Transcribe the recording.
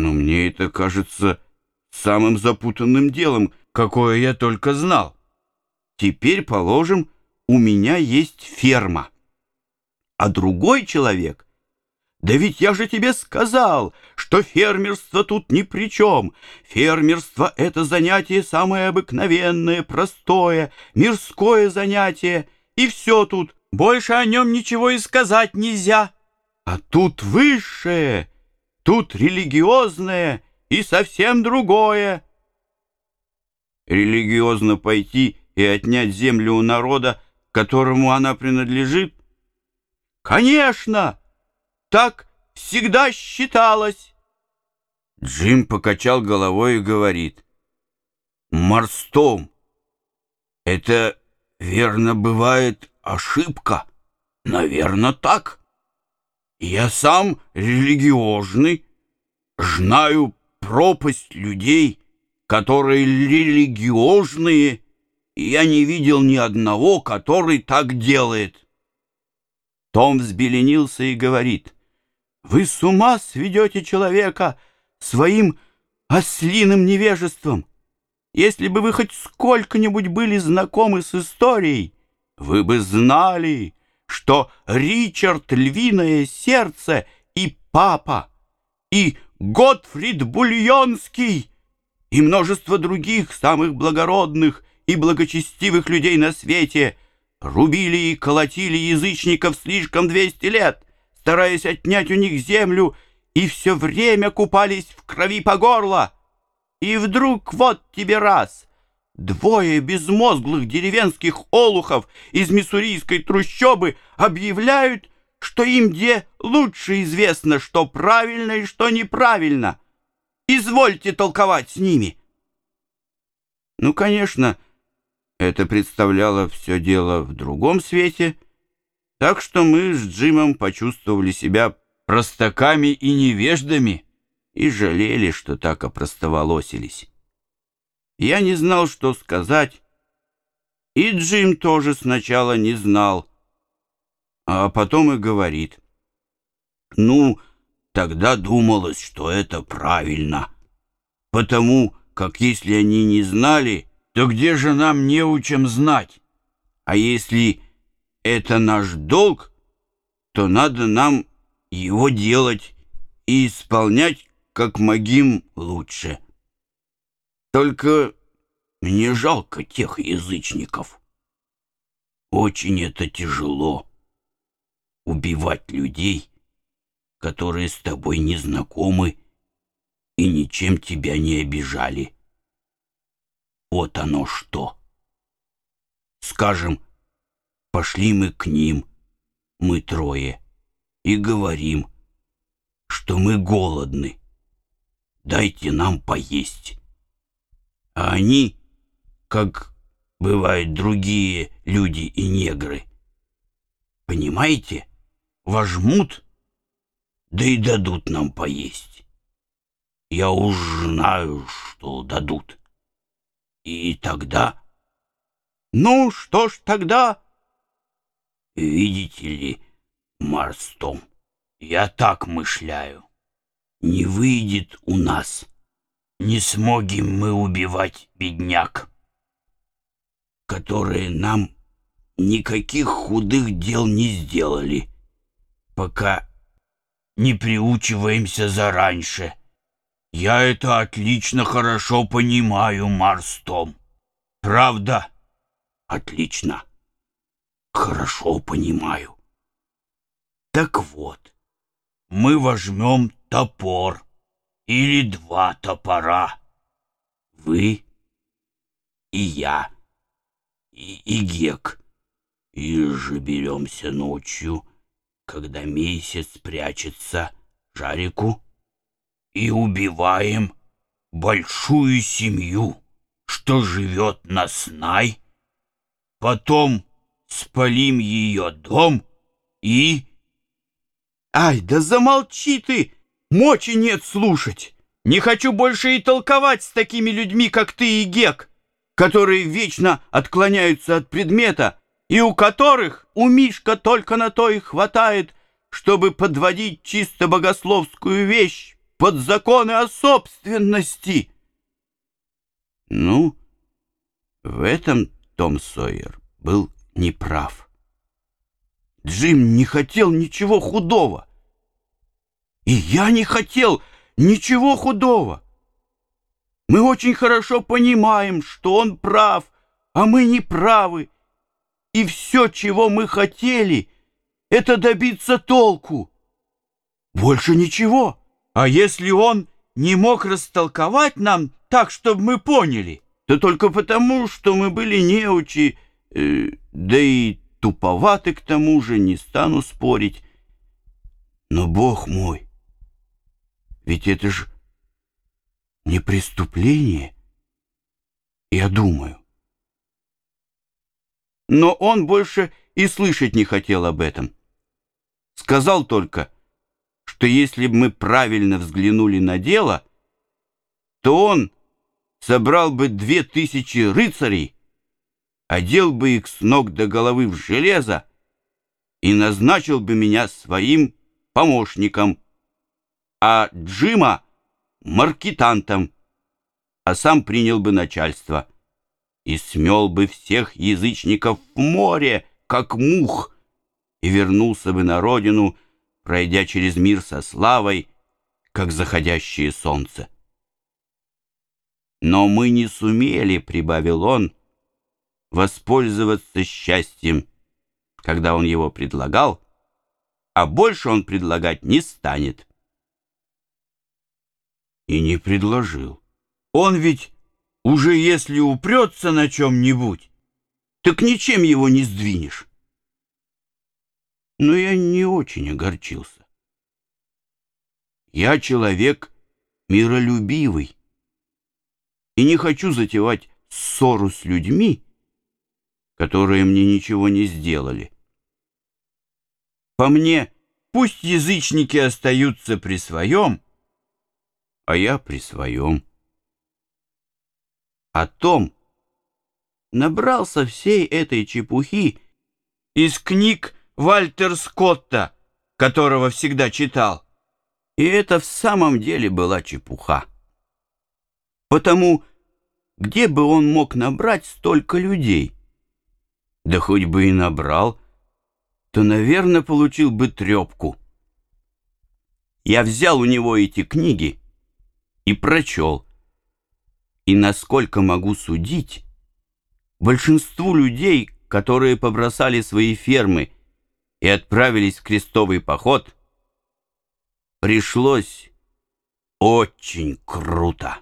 Но мне это кажется самым запутанным делом, какое я только знал. Теперь, положим, у меня есть ферма. А другой человек... Да ведь я же тебе сказал, что фермерство тут ни при чем. Фермерство — это занятие самое обыкновенное, простое, мирское занятие. И все тут. Больше о нем ничего и сказать нельзя. А тут высшее, тут религиозное и совсем другое. Религиозно пойти и отнять землю у народа, которому она принадлежит? Конечно! Так всегда считалось. Джим покачал головой и говорит. Марстом, это верно бывает ошибка. Наверно, так. Я сам религиозный, знаю пропасть людей, которые религиозные, и я не видел ни одного, который так делает. Том взбеленился и говорит, «Вы с ума сведете человека своим ослиным невежеством. Если бы вы хоть сколько-нибудь были знакомы с историей, вы бы знали, что Ричард Львиное Сердце и Папа, и Готфрид Бульонский, и множество других самых благородных и благочестивых людей на свете рубили и колотили язычников слишком двести лет, стараясь отнять у них землю, и все время купались в крови по горло. И вдруг вот тебе раз — Двое безмозглых деревенских олухов из миссурийской трущобы объявляют, что им где лучше известно, что правильно и что неправильно. Извольте толковать с ними. Ну, конечно, это представляло все дело в другом свете, так что мы с Джимом почувствовали себя простаками и невеждами и жалели, что так опростоволосились. Я не знал, что сказать, и Джим тоже сначала не знал, а потом и говорит. «Ну, тогда думалось, что это правильно, потому как если они не знали, то где же нам не учим знать? А если это наш долг, то надо нам его делать и исполнять как могим лучше». Только мне жалко тех язычников. Очень это тяжело — убивать людей, которые с тобой не знакомы и ничем тебя не обижали. Вот оно что. Скажем, пошли мы к ним, мы трое, и говорим, что мы голодны. Дайте нам поесть а они, как бывают другие люди и негры, понимаете, возьмут, да и дадут нам поесть. Я уж знаю, что дадут. И тогда... Ну, что ж тогда? Видите ли, Марстом, я так мышляю. Не выйдет у нас не смогим мы убивать бедняк, которые нам никаких худых дел не сделали, пока не приучиваемся зараньше. Я это отлично хорошо понимаю, Марстом. Правда? Отлично. Хорошо понимаю. Так вот, мы возьмем топор или два топора. Вы и я, и, и Гек. И же беремся ночью, когда месяц прячется жарику, и убиваем большую семью, что живет на Снай, потом спалим ее дом и... Ай, да замолчи ты! Мочи нет слушать. Не хочу больше и толковать с такими людьми, как ты и Гек, которые вечно отклоняются от предмета, и у которых у Мишка только на то и хватает, чтобы подводить чисто богословскую вещь. под законы о собственности. Ну, в этом Том Сойер был неправ. Джим не хотел ничего худого. И я не хотел ничего худого. Мы очень хорошо понимаем, что он прав, а мы не правы. И все, чего мы хотели, это добиться толку. Больше ничего. А если он не мог растолковать нам так, чтобы мы поняли, то только потому, что мы были неучи, э, да и туповаты к тому же, не стану спорить. Но, Бог мой, ведь это же не преступление, я думаю. Но он больше и слышать не хотел об этом. Сказал только, что если бы мы правильно взглянули на дело, то он собрал бы две тысячи рыцарей, одел бы их с ног до головы в железо и назначил бы меня своим помощником, а Джима — маркетантом, а сам принял бы начальство и смел бы всех язычников в море, как мух, и вернулся бы на родину, пройдя через мир со славой, как заходящее солнце. Но мы не сумели, — прибавил он, — воспользоваться счастьем, когда он его предлагал, а больше он предлагать не станет. И не предложил. Он ведь уже если упрется на чем-нибудь, так ничем его не сдвинешь. Но я не очень огорчился. Я человек миролюбивый и не хочу затевать ссору с людьми, которые мне ничего не сделали. По мне, пусть язычники остаются при своем, а я при своем. О том набрался всей этой чепухи из книг Вальтер Скотта, которого всегда читал. И это в самом деле была чепуха. Потому где бы он мог набрать столько людей? да хоть бы и набрал, то, наверное, получил бы трепку. Я взял у него эти книги и прочел. И, насколько могу судить, большинству людей, которые побросали свои фермы и отправились в крестовый поход, пришлось очень круто.